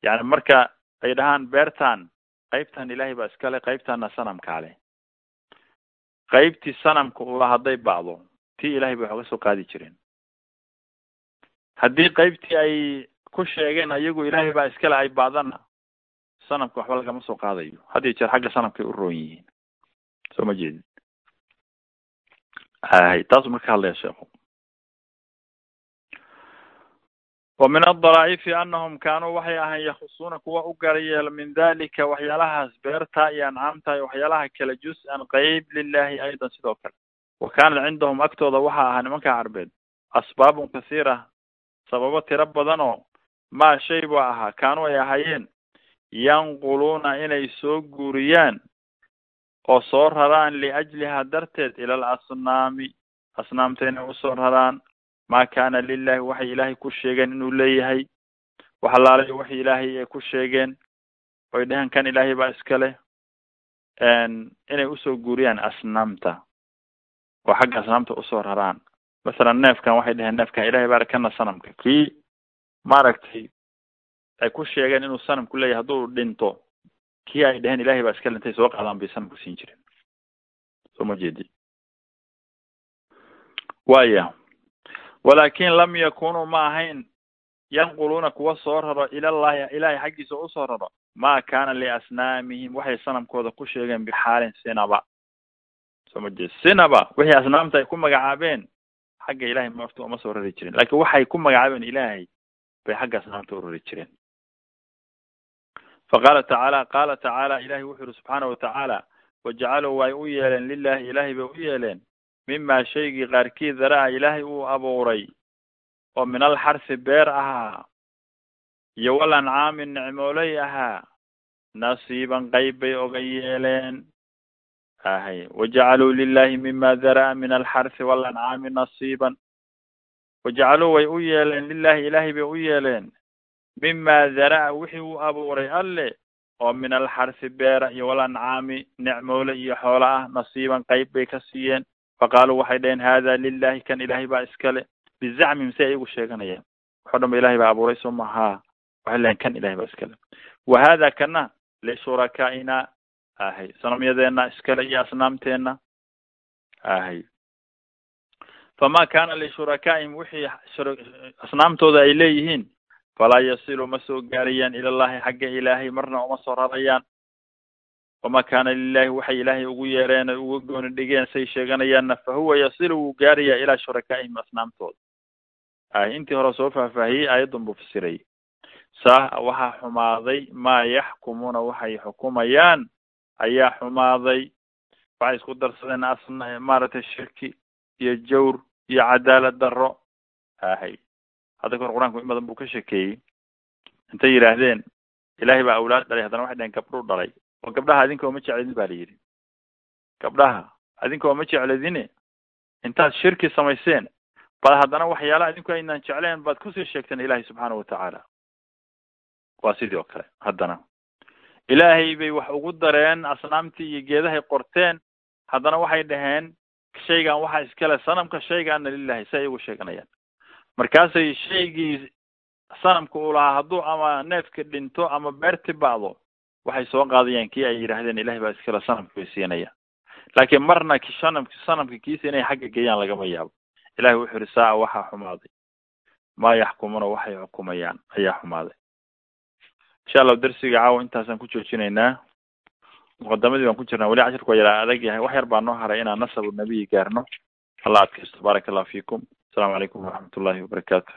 yani marka ay dhahaan beertan qaybtan ilahay baa iskale qaybtana sanamkaa leh. Qaybtii sanamka ula hadday bacdo tii ilahay bay waxooga soo qaadi jireen haddii qaybtii ay ku sheegeen ayagu ilaahay baa iskale ay bacdana sanamka waxba lagama soo qaadayo. Had iyo jeer xagga sanamkay u roon yihiin. Soo ma jeedin. Hay taasuu marka hadlaya sheekhu wa min adalaa'ifi anahum kaanuu waxay ahayn yakhusuuna kuwa u garyeela min dalika waxyaalahaas beerta iyo ancaamta iyo waxyaalaha kale juz-an qeyb lilahi aydan sidoo kale. Wa kaanat cindahum agtooda waxaa ahaa nimanka carbeed. Asbaabun kasiira sababo tiro badan oo maa shay buu ahaa. Kaanuu ay ahaayeen yanquluuna inay soo guuriyaan oo soo raraan liajliha darteed ila al asnaami. Asnaamta inay u soo raraan maa kaana lilahi waxay ilaahay ku sheegeen inuu leeyahay. Wax alaalayo waxay ilaahay ay ku sheegeen. Oy dheheen kan ilaahay baa iskale inay u soo guuriyaan asnaamta. Oo xagga asnaamta u soo raraan. Masalan neefkan waxay dheheen neefkan ilahay baa kana sanamka. Kii maaragtay ay ku sheegeen inuu sanamku leeyahay hadduu dhinto kii ay dheheen ilahay baa iskale intay soo qaadaan bay sanamku siin jireen soo ma jeedi. Waya walaakin lam yakunuu ma ahayn yanquluuna kuwa soo raro ilallahi ilahay xaggiisa u soo raro ma kaana liasnaamihim waxay sanamkooda ku sheegeen bixaalin sinaba. Soo ma jeed sinaba wixii asnaamta ay ku magacaabeen xagga ilahay marta uma soo rari jiren laakiin waxay ku magacaabeen ilaahay bay xagga asnaamta u rari jireen faqaala tacaala qaala tacaala ilahay wuxuu yihi subxaana watacaala wajacaluu way u yeeleen lilahi ilahay bay u yeeleen mima shaygii qaarkii daraa ilaahay uu abuuray oo min alxarsi beer ahaa iyo wal ancaami ahaa nasiiban qayb bay oga yeeleen. Ahay wajacaluu lilahi mima daraa min alxarsi walancaami nasiiban. Wajacaluu way u yeeleen lilahi ilahay bay u yeeleen. Mima daraa wixii uu abuuray alle oo min alxarsi beera iyo walancaami nicmoole iyo xoola ah nasiiban qayb bay ka siiyeen faqaaluu waxay dhaheen hada lilahi kan ilahay baa iskale bizacmihim si ay iyagu sheeganayaan waxo dhan ba ilahay baa abuuray soo maha waxay leeyiin kan ilahay baa iskale wa hada kana lishurakaaina ahay sanamyadeena iskale iyo asnaamteena ahay fama kana lishurakaaihim wixii asnaamtooda ay leeyihiin falaa yasilu ma soo gaarayaan ilallahi xagga ilaahay marna uma soo rarayaan wama kaana lilahi waxay ilaahay ugu yeereen oy uga gooni dhigeen say sheeganayaanna fa huwa yasilu wuu gaarayaa ilaa shurakaa'ihim asnaamtooda intii hore soo faahfaahiyey aayaddan buu fasiray saa waxaa xumaaday maa yaxkumuuna waxay xukumayaan ayaa xumaaday waxay isku darsadeen asna maaragtay shirki iyo jawr iyo cadaalad darro ahay hadda kahor qur'aanku in badan buu ka shekeeyey intay yidhaahdeen ilahay baa awlaad dhalay haddana waxay dhaheen gabdhuu dhalay oo gabdhaha adinka oma jecledin ba la yidhi. Gabdhaha adinka oma jecledine intaad shirki samayseen? Bad haddana waxyaalaha adinku aynaan jecleen baad ku sii sheegteen ilahay subxaana watacaala waa sidii oo kale haddana. Ilaahay bay wax ugu dareen asnaamtii iyo geedahay qorteen. Haddana waxay dhaheen shaygan waxaa iskale sanamka shaygaana lilahi si ay ugu sheeganayaan. Markaasay shaygii sanamka uu lahaa hadduu ama neefka dhinto ama beerti bacdo waxay soo qaadayaan kii ay yidhaahdeen ilahay baa iskale sanamka bay siinayaan laakiin marna sanamk sanamka kiisa inay xagga geeyaan lagama yaabo. Ilahay wuxuu yihi saaca waxaa xumaaday. Maa yaxkumuna waxay xukumayaan ayaa xumaaday. Insha allahu darsiga caawa intaasaan ku joojinaynaa muqadamadii baan ku jirnaa weli cashirku waa yara adag yahay. Wax yar baa noo haray inaan nasabu nabiyi gaarno. Allah adkaysto. Baaraka allahu fiikum asalamu calaykum waraxmat ullahi wabarakaatu